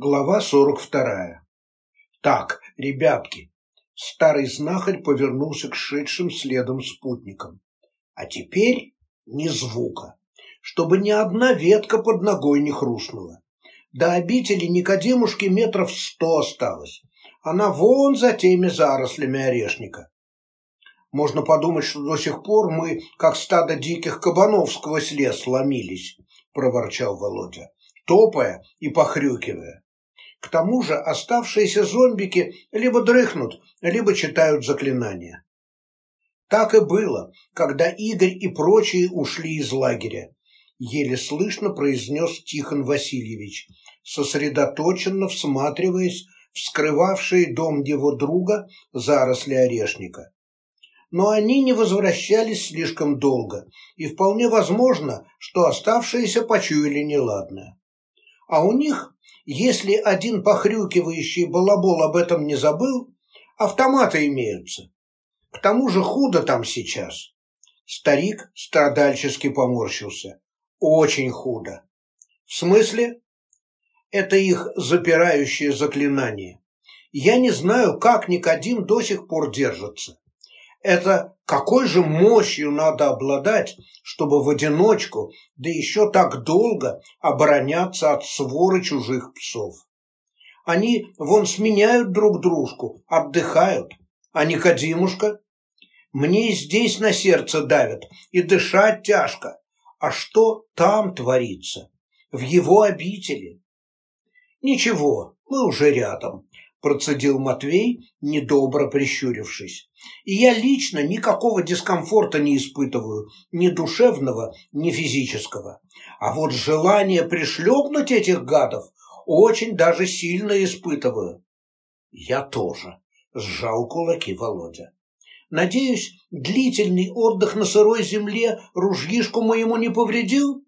Глава сорок вторая. Так, ребятки, старый знахарь повернулся к шедшим следом спутникам. А теперь ни звука, чтобы ни одна ветка под ногой не хрустнула. До обители Никодимушки метров сто осталось. Она вон за теми зарослями орешника. Можно подумать, что до сих пор мы, как стадо диких кабанов сквозь лес ломились, проворчал Володя, топая и похрюкивая. К тому же оставшиеся зомбики либо дрыхнут, либо читают заклинания. Так и было, когда Игорь и прочие ушли из лагеря. Еле слышно произнес Тихон Васильевич, сосредоточенно всматриваясь в скрывавшие дом его друга заросли орешника. Но они не возвращались слишком долго, и вполне возможно, что оставшиеся почуяли неладное. А у них если один похрюкивающий балабол об этом не забыл, автоматы имеются. К тому же худо там сейчас. Старик страдальчески поморщился. Очень худо. В смысле? Это их запирающее заклинание. Я не знаю, как Никодим до сих пор держится. Это какой же мощью надо обладать, чтобы в одиночку, да еще так долго, обороняться от своры чужих псов? Они вон сменяют друг дружку, отдыхают. А Никодимушка? Мне здесь на сердце давят, и дышать тяжко. А что там творится? В его обители? Ничего, мы уже рядом процедил Матвей, недобро прищурившись. И я лично никакого дискомфорта не испытываю, ни душевного, ни физического. А вот желание пришлепнуть этих гадов очень даже сильно испытываю. Я тоже, сжал кулаки Володя. Надеюсь, длительный отдых на сырой земле ружьишку моему не повредил?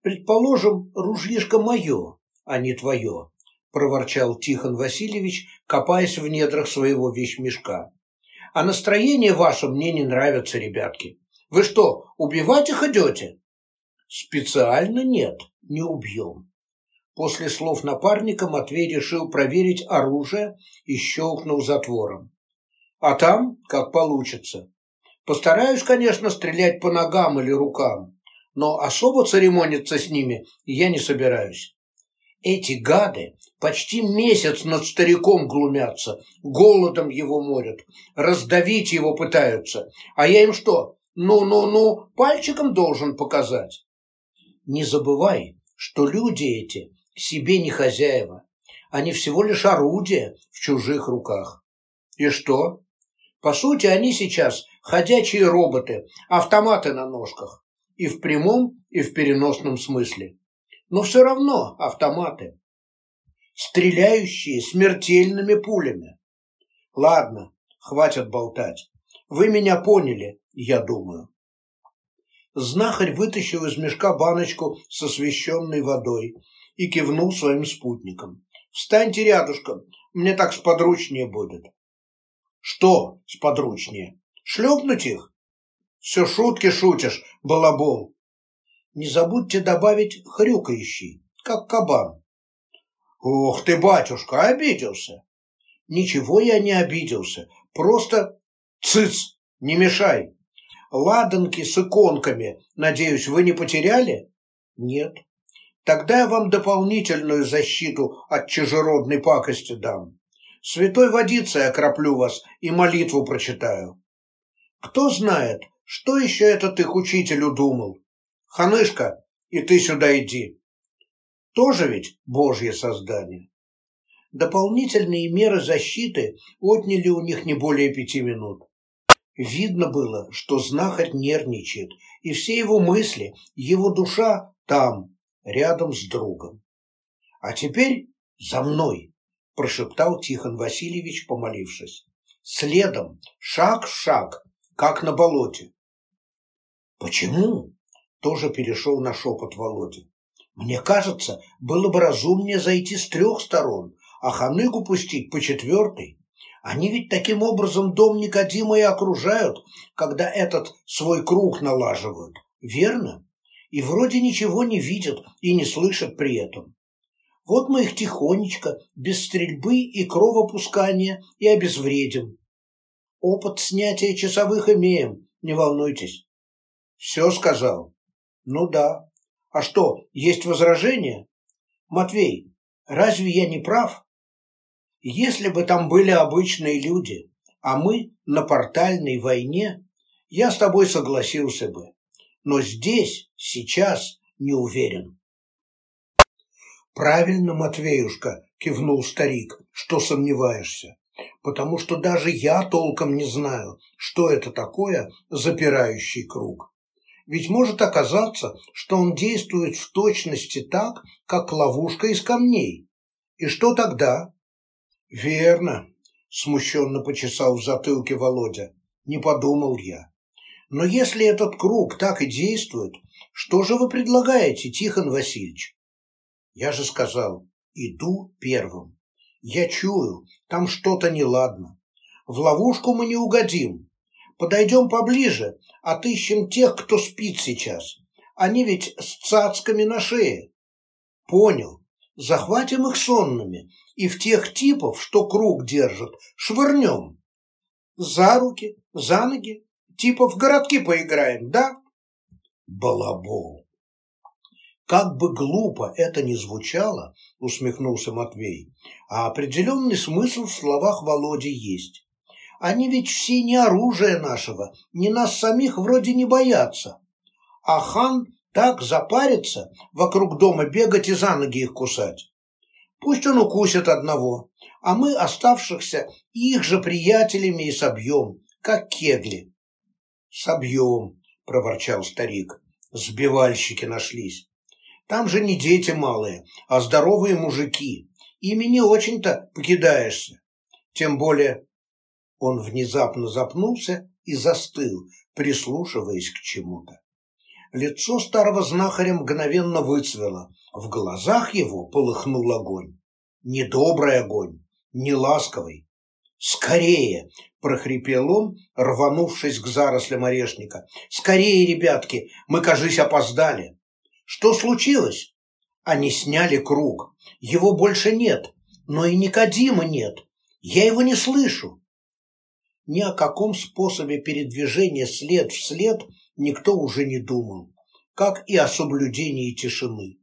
Предположим, ружьишко мое, а не твое, – проворчал Тихон Васильевич, копаясь в недрах своего вещмешка. «А настроение ваше мне не нравится, ребятки. Вы что, убивать их идете?» «Специально нет, не убьем». После слов напарника Матвей решил проверить оружие и щелкнул затвором. «А там, как получится. Постараюсь, конечно, стрелять по ногам или рукам, но особо церемониться с ними я не собираюсь. Эти гады почти месяц над стариком глумятся, голодом его морят, раздавить его пытаются. А я им что, ну-ну-ну, пальчиком должен показать? Не забывай, что люди эти себе не хозяева. Они всего лишь орудия в чужих руках. И что? По сути, они сейчас ходячие роботы, автоматы на ножках. И в прямом, и в переносном смысле но все равно автоматы, стреляющие смертельными пулями. Ладно, хватит болтать. Вы меня поняли, я думаю. Знахарь вытащил из мешка баночку с освещенной водой и кивнул своим спутникам. «Встаньте рядышком, мне так сподручнее будет». «Что сподручнее? Шлепнуть их?» «Все шутки шутишь, балабол. Не забудьте добавить хрюкающий, как кабан. Ох ты, батюшка, обиделся. Ничего я не обиделся, просто цыц, не мешай. Ладанки с иконками, надеюсь, вы не потеряли? Нет. Тогда я вам дополнительную защиту от чужеродной пакости дам. Святой водицей окроплю вас и молитву прочитаю. Кто знает, что еще этот их учитель удумал? Ханышка, и ты сюда иди. Тоже ведь Божье создание. Дополнительные меры защиты отняли у них не более пяти минут. Видно было, что знахарь нервничает, и все его мысли, его душа там, рядом с другом. «А теперь за мной!» – прошептал Тихон Васильевич, помолившись. «Следом, шаг в шаг, как на болоте». «Почему?» Тоже перешел на шепот Володя. Мне кажется, было бы разумнее зайти с трех сторон, а ханыгу пустить по четвертой. Они ведь таким образом дом Никодима и окружают, когда этот свой круг налаживают, верно? И вроде ничего не видят и не слышат при этом. Вот мы их тихонечко, без стрельбы и кровопускания, и обезвредим. Опыт снятия часовых имеем, не волнуйтесь. Все сказал? Ну да. А что, есть возражения? Матвей, разве я не прав? Если бы там были обычные люди, а мы на портальной войне, я с тобой согласился бы. Но здесь, сейчас, не уверен. Правильно, Матвеюшка, кивнул старик, что сомневаешься. Потому что даже я толком не знаю, что это такое запирающий круг. Ведь может оказаться, что он действует в точности так, как ловушка из камней. И что тогда? Верно, смущенно почесал в затылке Володя. Не подумал я. Но если этот круг так и действует, что же вы предлагаете, Тихон Васильевич? Я же сказал, иду первым. Я чую, там что-то неладно. В ловушку мы не угодим. Подойдем поближе, отыщем тех, кто спит сейчас. Они ведь с цацками на шее. Понял. Захватим их сонными и в тех типов, что круг держат, швырнем. За руки, за ноги, типа в городки поиграем, да? Балабол. Как бы глупо это ни звучало, усмехнулся Матвей, а определенный смысл в словах Володи есть. Они ведь все не оружие нашего, ни нас самих вроде не боятся. А хан так запарится вокруг дома бегать и за ноги их кусать. Пусть он укусит одного, а мы оставшихся их же приятелями и собьем, как кегли. Собьем, проворчал старик. Сбивальщики нашлись. Там же не дети малые, а здоровые мужики. Ими не очень-то покидаешься. Тем более он внезапно запнулся и застыл, прислушиваясь к чему-то. Лицо старого знахаря мгновенно выцвело, в глазах его полыхнул огонь. Недобрый огонь, не ласковый. «Скорее!» – прохрипел он, рванувшись к зарослям орешника. «Скорее, ребятки, мы, кажись, опоздали!» Что случилось? Они сняли круг. Его больше нет, но и Никодима нет. Я его не слышу. Ни о каком способе передвижения след в след никто уже не думал, как и о соблюдении тишины.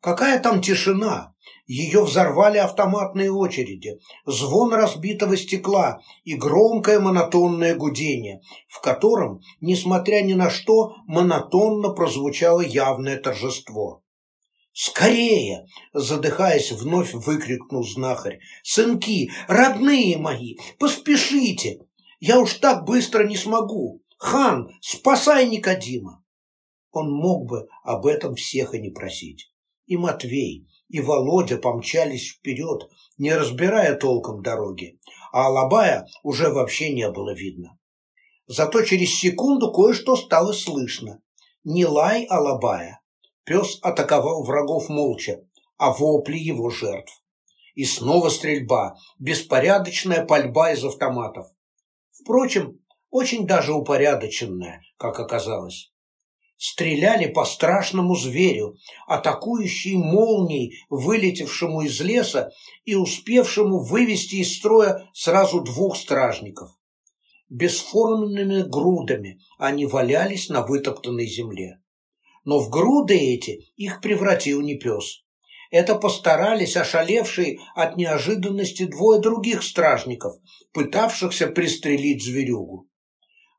Какая там тишина? Ее взорвали автоматные очереди, звон разбитого стекла и громкое монотонное гудение, в котором, несмотря ни на что, монотонно прозвучало явное торжество. «Скорее!» – задыхаясь, вновь выкрикнул знахарь. «Сынки, родные мои, поспешите! Я уж так быстро не смогу! Хан, спасай Никодима!» Он мог бы об этом всех и не просить. И Матвей, и Володя помчались вперед, не разбирая толком дороги, а Алабая уже вообще не было видно. Зато через секунду кое-что стало слышно. Не лай Алабая. Пес атаковал врагов молча, а вопли его жертв. И снова стрельба, беспорядочная пальба из автоматов. Впрочем, очень даже упорядоченная, как оказалось стреляли по страшному зверю, атакующей молнией, вылетевшему из леса и успевшему вывести из строя сразу двух стражников. Бесформенными грудами они валялись на вытоптанной земле. Но в груды эти их превратил не пес. Это постарались ошалевшие от неожиданности двое других стражников, пытавшихся пристрелить зверюгу.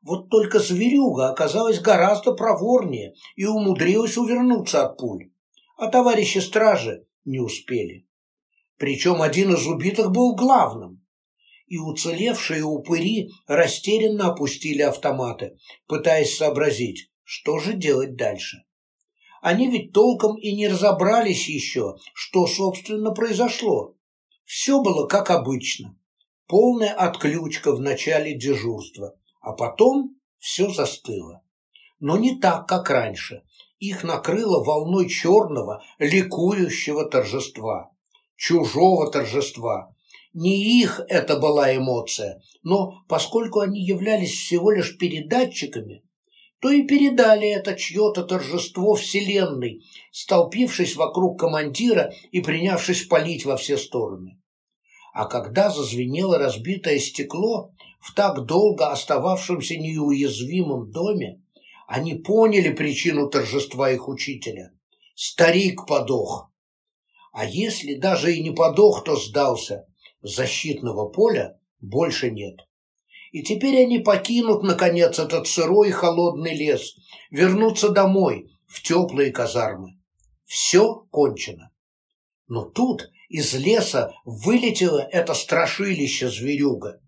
Вот только зверюга оказалась гораздо проворнее и умудрилась увернуться от пуль, а товарищи стражи не успели. Причем один из убитых был главным, и уцелевшие упыри растерянно опустили автоматы, пытаясь сообразить, что же делать дальше. Они ведь толком и не разобрались еще, что, собственно, произошло. Все было как обычно. Полная отключка в начале дежурства – а потом все застыло. Но не так, как раньше. Их накрыло волной черного, ликующего торжества. Чужого торжества. Не их это была эмоция, но поскольку они являлись всего лишь передатчиками, то и передали это чье-то торжество вселенной, столпившись вокруг командира и принявшись палить во все стороны. А когда зазвенело разбитое стекло в так долго остававшемся неуязвимом доме, они поняли причину торжества их учителя. Старик подох. А если даже и не подох, то сдался. Защитного поля больше нет. И теперь они покинут, наконец, этот сырой холодный лес, вернутся домой, в теплые казармы. Все кончено. Но тут из леса вылетело это страшилище зверюга.